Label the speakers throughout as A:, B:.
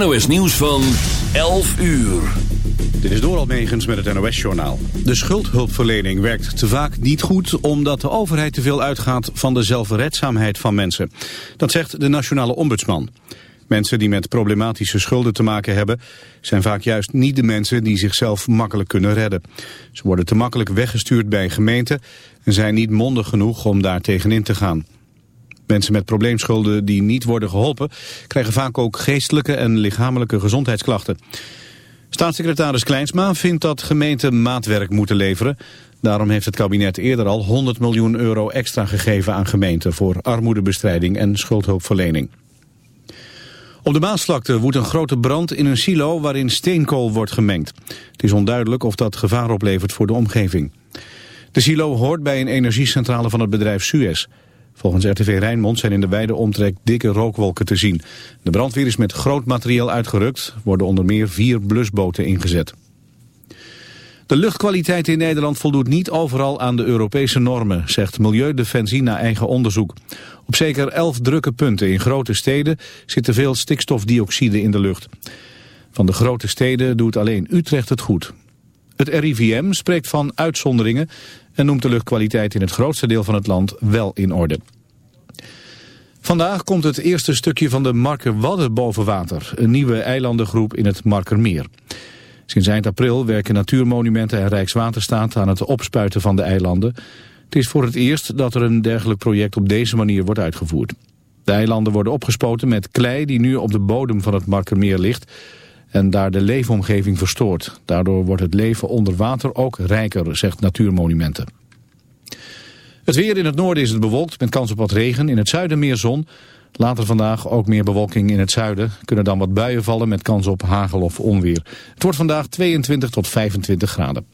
A: NOS Nieuws van 11 uur.
B: Dit is Doral Megens met het NOS-journaal. De schuldhulpverlening werkt te vaak niet goed... omdat de overheid te veel uitgaat van de zelfredzaamheid van mensen. Dat zegt de nationale ombudsman. Mensen die met problematische schulden te maken hebben... zijn vaak juist niet de mensen die zichzelf makkelijk kunnen redden. Ze worden te makkelijk weggestuurd bij gemeenten... en zijn niet mondig genoeg om daar tegenin te gaan. Mensen met probleemschulden die niet worden geholpen... krijgen vaak ook geestelijke en lichamelijke gezondheidsklachten. Staatssecretaris Kleinsma vindt dat gemeenten maatwerk moeten leveren. Daarom heeft het kabinet eerder al 100 miljoen euro extra gegeven aan gemeenten... voor armoedebestrijding en schuldhulpverlening. Op de Maasvlakte woedt een grote brand in een silo waarin steenkool wordt gemengd. Het is onduidelijk of dat gevaar oplevert voor de omgeving. De silo hoort bij een energiecentrale van het bedrijf Suez... Volgens RTV Rijnmond zijn in de wijde omtrek dikke rookwolken te zien. De brandweer is met groot materieel uitgerukt, worden onder meer vier blusboten ingezet. De luchtkwaliteit in Nederland voldoet niet overal aan de Europese normen, zegt Milieudefensie na eigen onderzoek. Op zeker elf drukke punten in grote steden zit te veel stikstofdioxide in de lucht. Van de grote steden doet alleen Utrecht het goed. Het RIVM spreekt van uitzonderingen en noemt de luchtkwaliteit in het grootste deel van het land wel in orde. Vandaag komt het eerste stukje van de Markerwadden boven water, een nieuwe eilandengroep in het Markermeer. Sinds eind april werken Natuurmonumenten en Rijkswaterstaat aan het opspuiten van de eilanden. Het is voor het eerst dat er een dergelijk project op deze manier wordt uitgevoerd. De eilanden worden opgespoten met klei die nu op de bodem van het Markermeer ligt en daar de leefomgeving verstoort. Daardoor wordt het leven onder water ook rijker, zegt Natuurmonumenten. Het weer in het noorden is het bewolkt met kans op wat regen. In het zuiden meer zon. Later vandaag ook meer bewolking in het zuiden. Kunnen dan wat buien vallen met kans op hagel of onweer. Het wordt vandaag 22 tot 25 graden.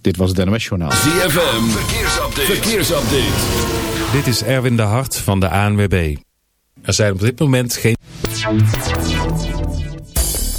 B: Dit was het NOS Journaal.
A: ZFM, verkeersupdate. verkeersupdate.
C: Dit is Erwin de Hart van de ANWB. Er zijn op dit moment geen...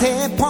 D: step on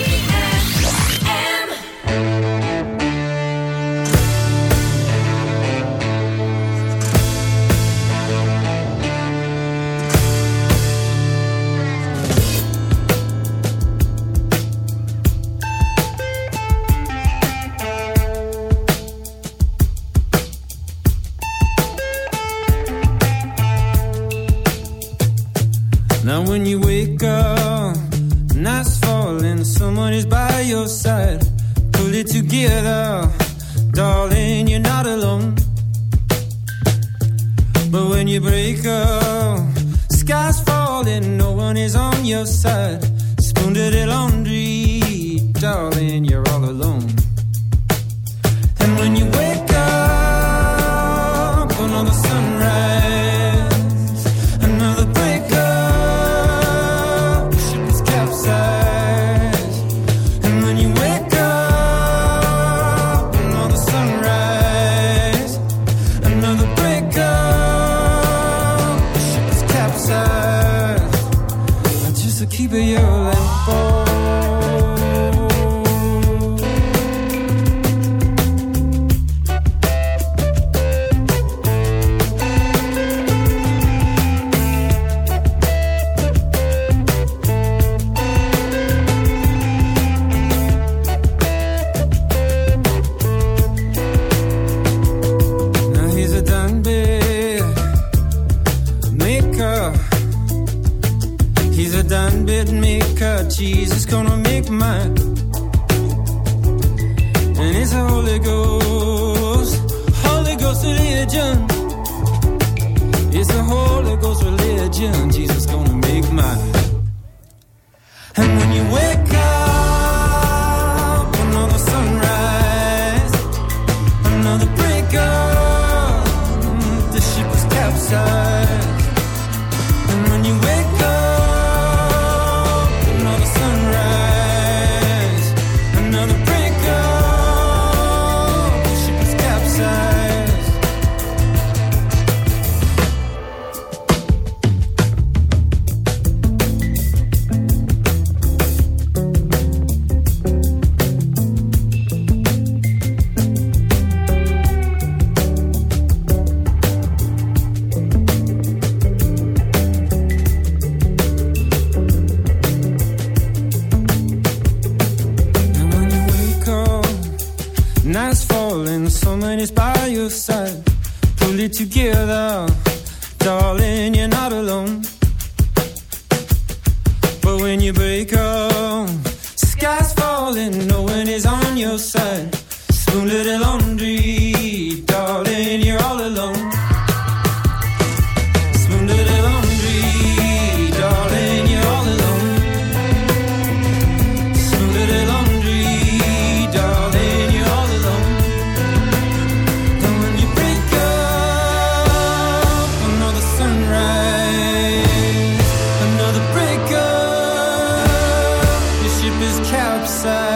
E: side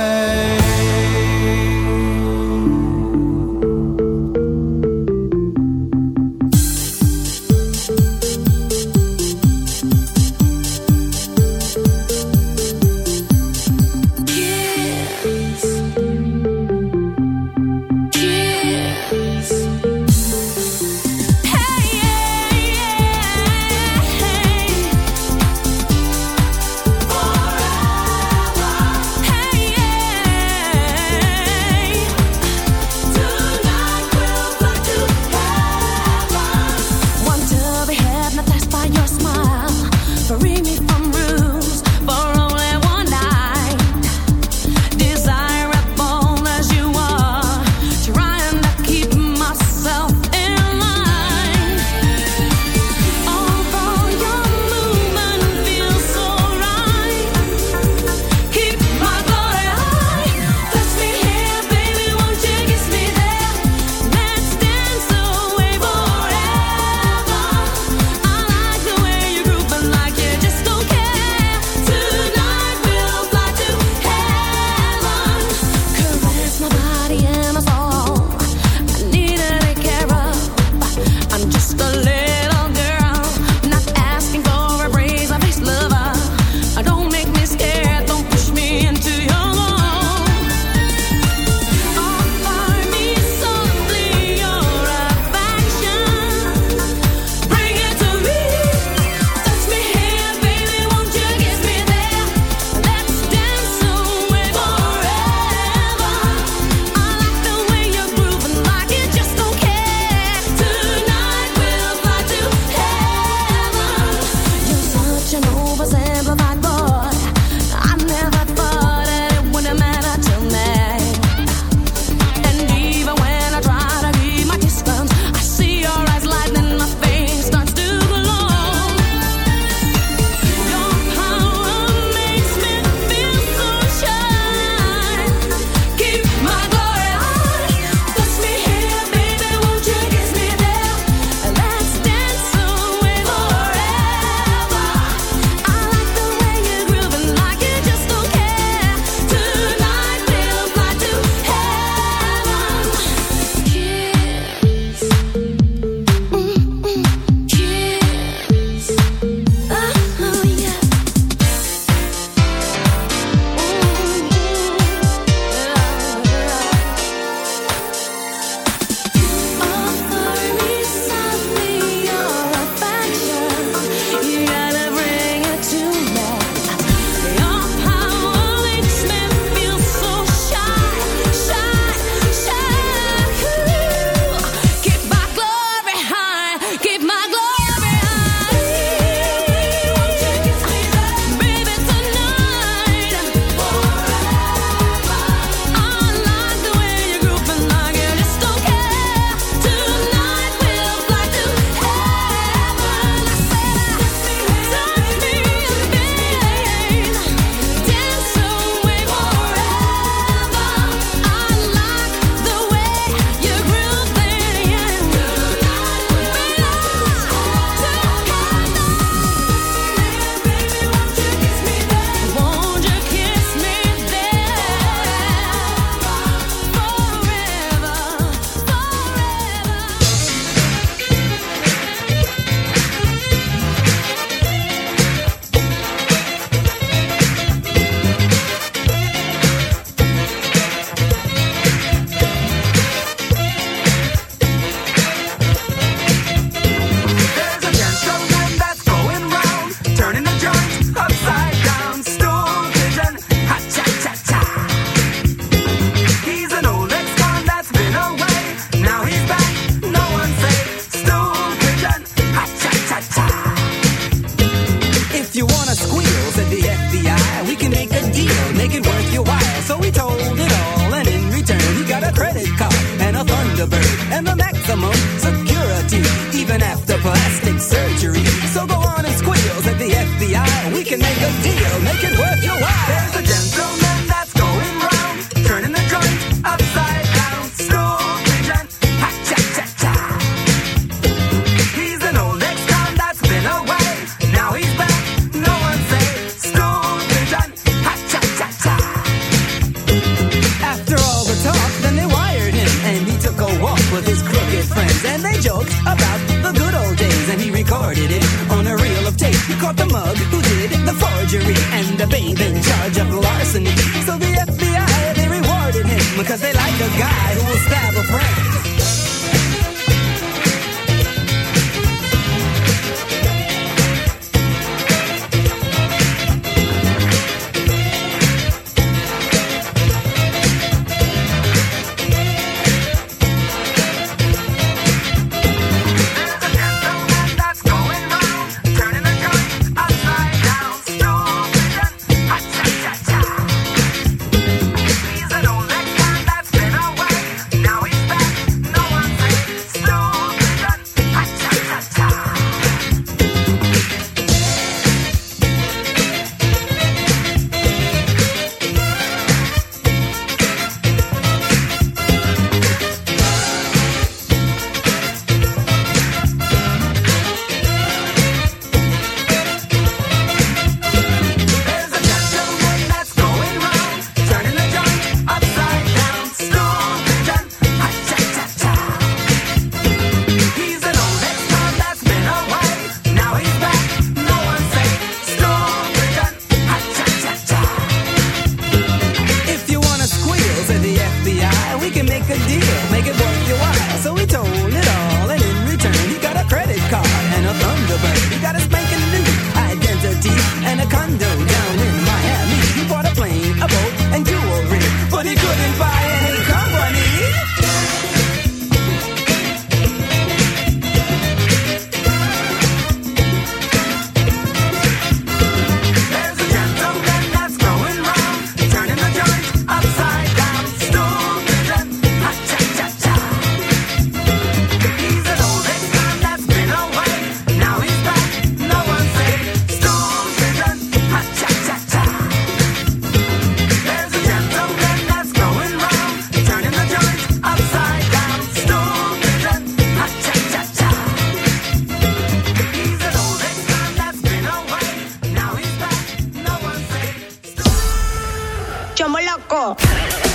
F: 고!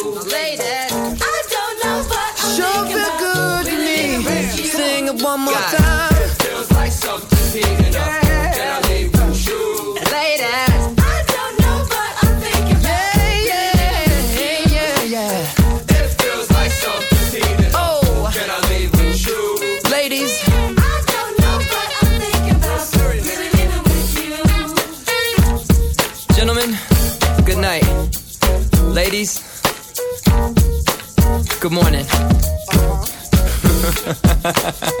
G: 哈哈哈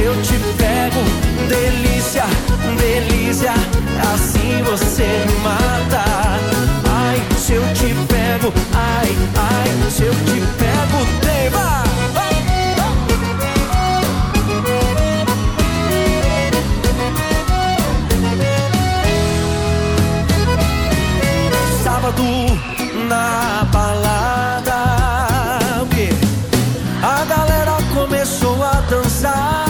G: se eu te pego Delícia, delícia, assim você me mata Ai, se eu te pego, ai, ai, se eu te pego Deva! Sábado na balada? A galera começou a dançar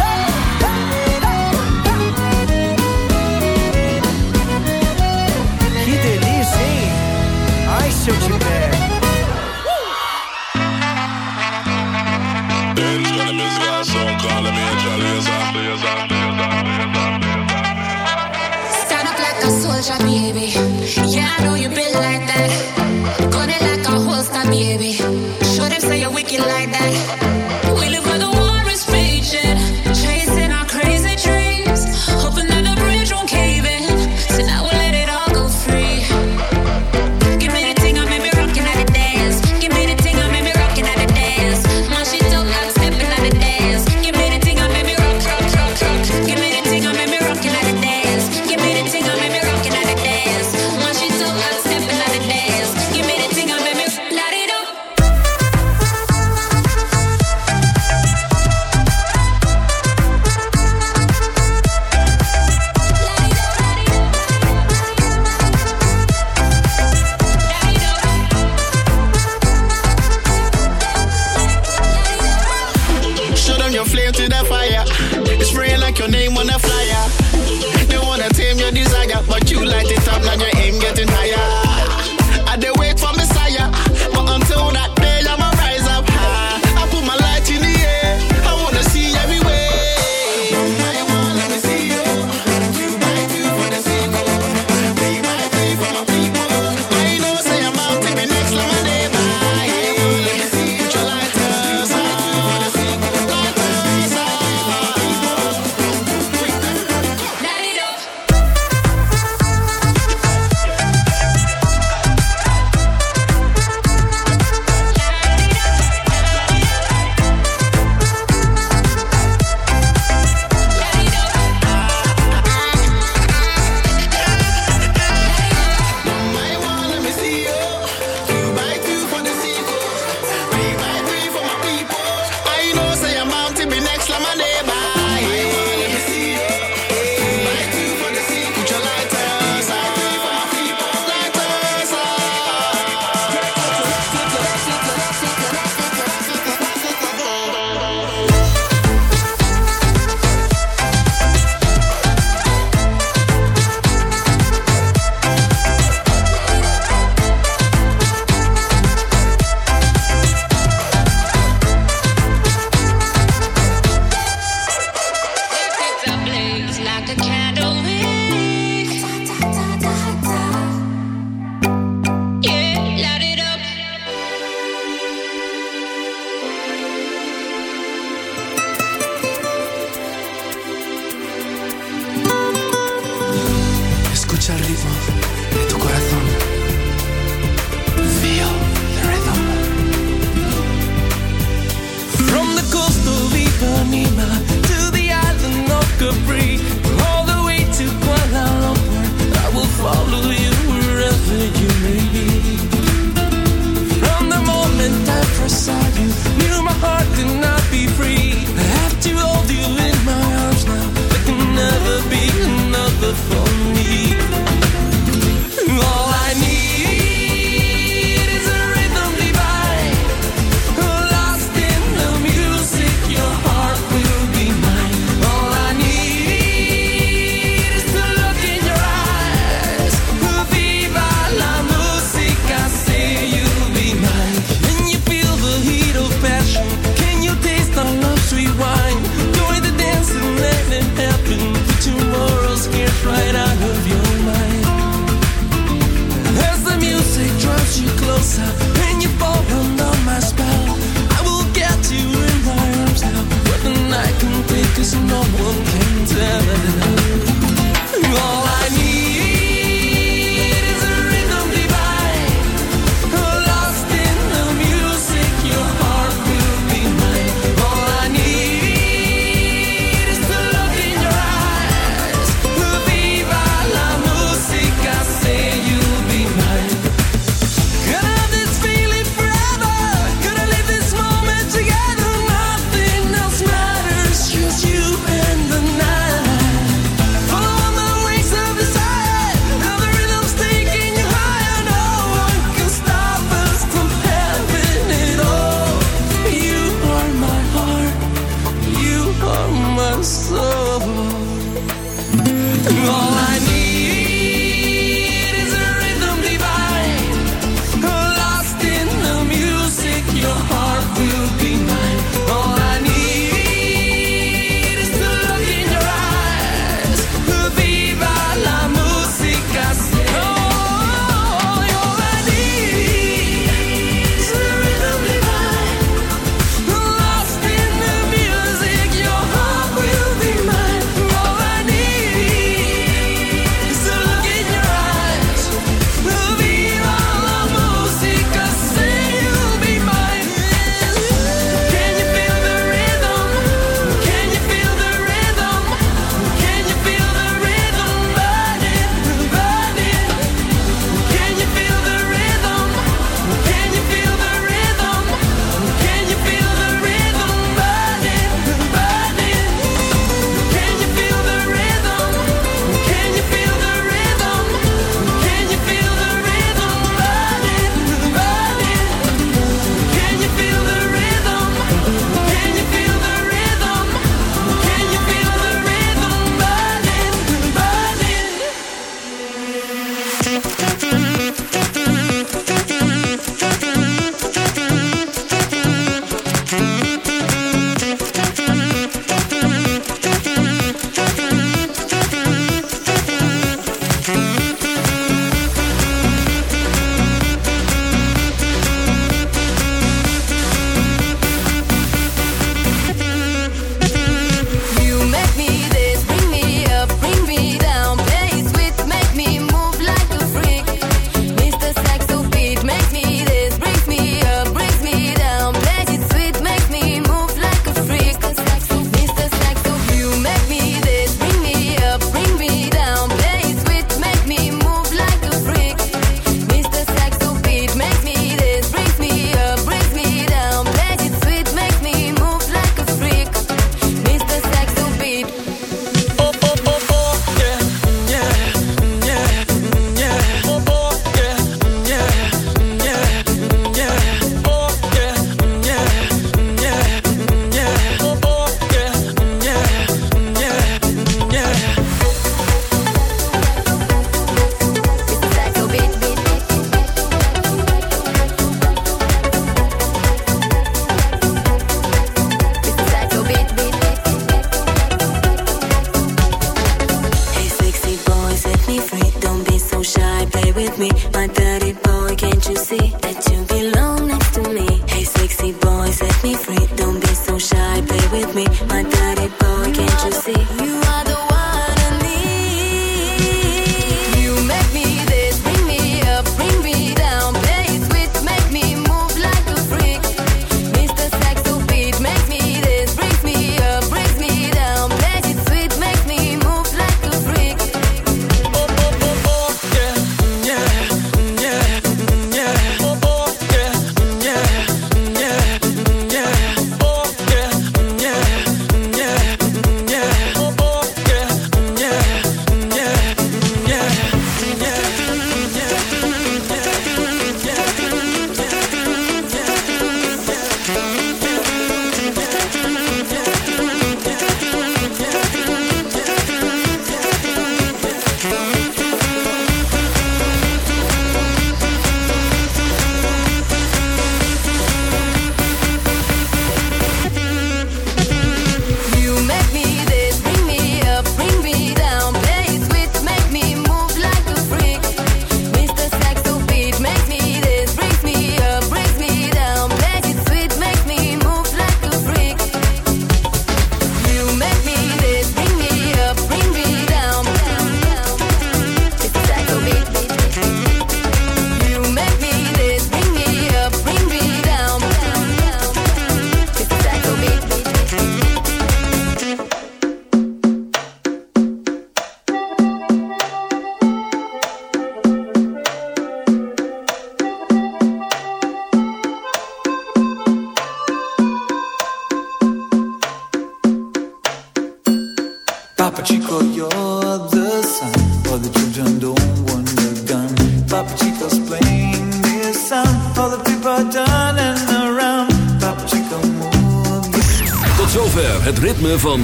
H: Stand up like a soldier, baby. Yeah, I know you been like that. Gun it like a holster, baby. Show them say you're wicked like that.